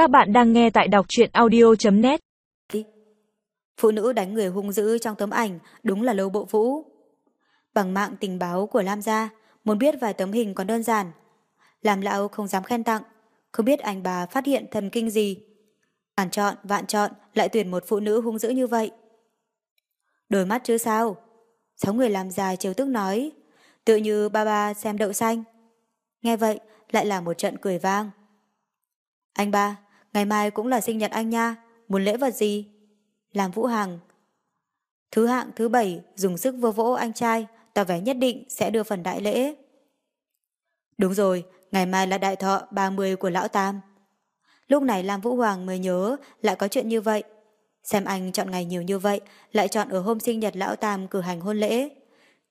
Các bạn đang nghe tại đọc truyện audio.net Phụ nữ đánh người hung dữ trong tấm ảnh đúng là lâu bộ vũ. Bằng mạng tình báo của Lam gia, muốn biết vài tấm hình còn đơn giản. Làm lão không dám khen tặng, không biết anh bà phát hiện thần kinh gì. Ngàn chọn, vạn chọn, lại tuyển một phụ nữ hung dữ như vậy. Đôi mắt chứ sao? Sáu người làm già chiều tức nói, tự như ba ba xem đậu xanh. Nghe vậy, lại là một trận cười vang. Anh ba, ngày mai cũng là sinh nhật anh nha, muốn lễ vật gì? Làm Vũ Hằng. Thứ hạng thứ bảy dùng sức vô vỗ anh trai, tỏ vẻ nhất định sẽ đưa phần đại lễ. Đúng rồi, ngày mai là đại thọ 30 của Lão Tam. Lúc này Lam Vũ Hoàng mới nhớ lại có chuyện như vậy. Xem anh chọn ngày nhiều như vậy, lại chọn ở hôm sinh nhật Lão Tam cử hành hôn lễ.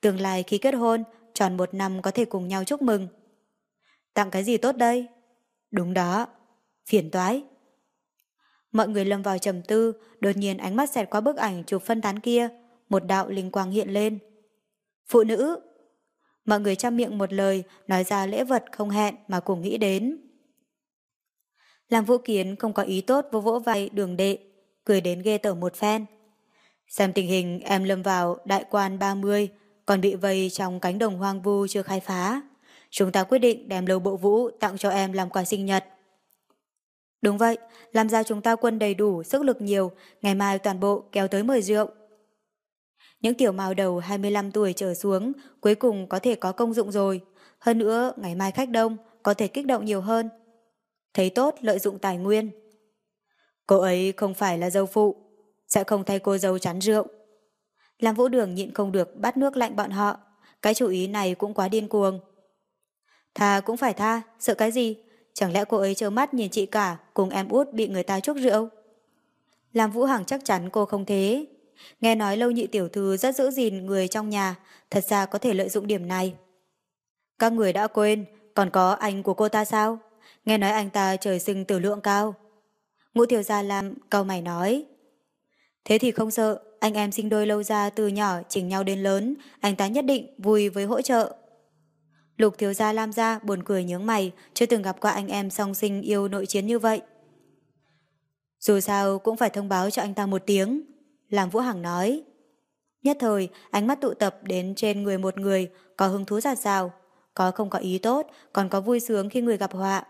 Tương lai khi kết hôn, tròn một năm có thể cùng nhau chúc mừng. Tặng cái gì tốt đây? Đúng đó, phiền toái. Mọi người lâm vào trầm tư, đột nhiên ánh mắt xẹt qua bức ảnh chụp phân tán kia, một đạo linh quang hiện lên. Phụ nữ! Mọi người chăm miệng một lời, nói ra lễ vật không hẹn mà cùng nghĩ đến. Làm vũ kiến không có ý tốt vô vỗ vai đường đệ, cười đến ghê tởm một phen. Xem tình hình em lâm vào đại quan 30, còn bị vây trong cánh đồng hoang vu chưa khai phá. Chúng ta quyết định đem lâu bộ vũ tặng cho em làm quà sinh nhật. Đúng vậy, làm ra chúng ta quân đầy đủ, sức lực nhiều, ngày mai toàn bộ kéo tới mời rượu. Những tiểu màu đầu 25 tuổi trở xuống cuối cùng có thể có công dụng rồi. Hơn nữa, ngày mai khách đông, có thể kích động nhiều hơn. Thấy tốt lợi dụng tài nguyên. Cô ấy không phải là dâu phụ, sẽ không thay cô dâu chắn rượu. Làm vũ đường nhịn không được bắt nước lạnh bọn họ, cái chủ ý này cũng quá điên cuồng. Tha cũng phải tha, sợ cái gì? Chẳng lẽ cô ấy trơ mắt nhìn chị cả cùng em út bị người ta chúc rượu? Làm Vũ Hằng chắc chắn cô không thế. Nghe nói lâu nhị tiểu thư rất giữ gìn người trong nhà, thật ra có thể lợi dụng điểm này. Các người đã quên, còn có anh của cô ta sao? Nghe nói anh ta trời sinh tử lượng cao. Ngũ tiểu gia làm câu mày nói. Thế thì không sợ, anh em sinh đôi lâu ra từ nhỏ chỉnh nhau đến lớn, anh ta nhất định vui với hỗ trợ. Lục thiếu gia Lam gia buồn cười nhướng mày, chưa từng gặp qua anh em song sinh yêu nội chiến như vậy. Dù sao cũng phải thông báo cho anh ta một tiếng. Làm Vũ Hằng nói. Nhất thời, ánh mắt tụ tập đến trên người một người, có hứng thú giạt rào, có không có ý tốt, còn có vui sướng khi người gặp họa.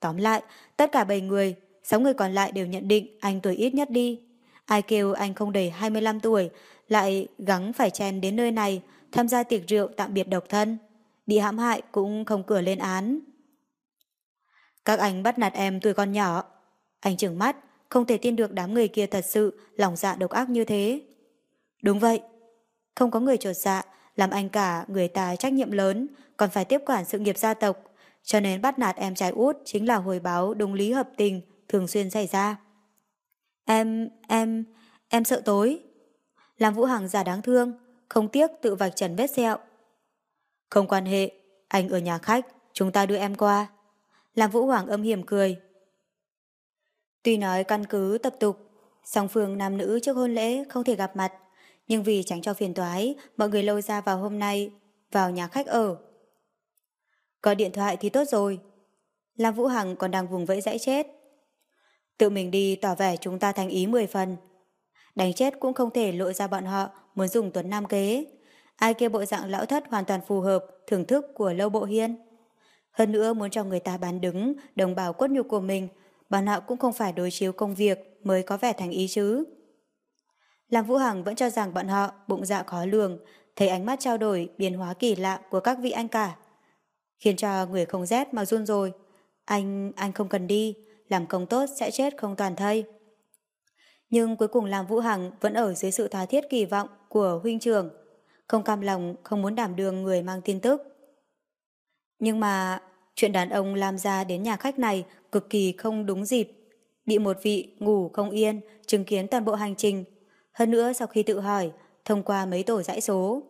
Tóm lại, tất cả bảy người, sáu người còn lại đều nhận định anh tuổi ít nhất đi. Ai kêu anh không đầy 25 tuổi, lại gắng phải chen đến nơi này, tham gia tiệc rượu tạm biệt độc thân bị hãm hại cũng không cửa lên án. Các anh bắt nạt em tuổi con nhỏ. Anh trừng mắt, không thể tin được đám người kia thật sự lòng dạ độc ác như thế. Đúng vậy. Không có người trột dạ, làm anh cả người ta trách nhiệm lớn, còn phải tiếp quản sự nghiệp gia tộc, cho nên bắt nạt em trai út chính là hồi báo đúng lý hợp tình thường xuyên xảy ra. Em, em, em sợ tối. Làm Vũ Hằng giả đáng thương, không tiếc tự vạch trần vết sẹo, không quan hệ, anh ở nhà khách, chúng ta đưa em qua. Làm Vũ Hoàng âm hiểm cười. Tuy nói căn cứ tập tục, song phương nam nữ trước hôn lễ không thể gặp mặt, nhưng vì tránh cho phiền toái, mọi người lâu ra vào hôm nay, vào nhà khách ở. Có điện thoại thì tốt rồi. Lam Vũ Hằng còn đang vùng vẫy dãy chết. Tự mình đi tỏ vẻ chúng ta thành ý 10 phần. Đánh chết cũng không thể lộ ra bọn họ muốn dùng tuấn nam kế ai kêu bộ dạng lão thất hoàn toàn phù hợp thưởng thức của lâu bộ hiên. Hơn nữa muốn cho người ta bán đứng đồng bào cốt nhục của mình, bọn họ cũng không phải đối chiếu công việc mới có vẻ thành ý chứ. Làm Vũ Hằng vẫn cho rằng bọn họ bụng dạ khó lường, thấy ánh mắt trao đổi biến hóa kỳ lạ của các vị anh cả. Khiến cho người không rét mà run rồi. Anh, anh không cần đi, làm công tốt sẽ chết không toàn thây. Nhưng cuối cùng làm Vũ Hằng vẫn ở dưới sự tha thiết kỳ vọng của huynh trưởng không cam lòng, không muốn đảm đường người mang tin tức. Nhưng mà chuyện đàn ông làm ra đến nhà khách này cực kỳ không đúng dịp. Bị một vị ngủ không yên, chứng kiến toàn bộ hành trình. Hơn nữa sau khi tự hỏi, thông qua mấy tổ dãy số.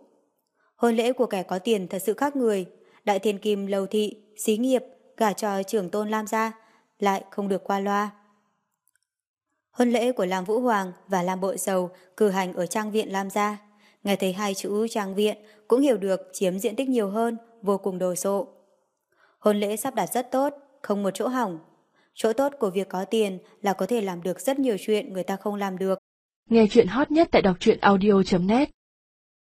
Hôn lễ của kẻ có tiền thật sự khác người. Đại thiên kim lầu thị, xí nghiệp, gả cho trưởng tôn Lam gia, lại không được qua loa. Hôn lễ của Lam Vũ Hoàng và Lam Bội Sầu cử hành ở trang viện Lam gia. Nghe thấy hai chữ trang viện cũng hiểu được chiếm diện tích nhiều hơn, vô cùng đồ sộ. Hôn lễ sắp đặt rất tốt, không một chỗ hỏng. Chỗ tốt của việc có tiền là có thể làm được rất nhiều chuyện người ta không làm được. Nghe chuyện hot nhất tại đọc truyện audio.net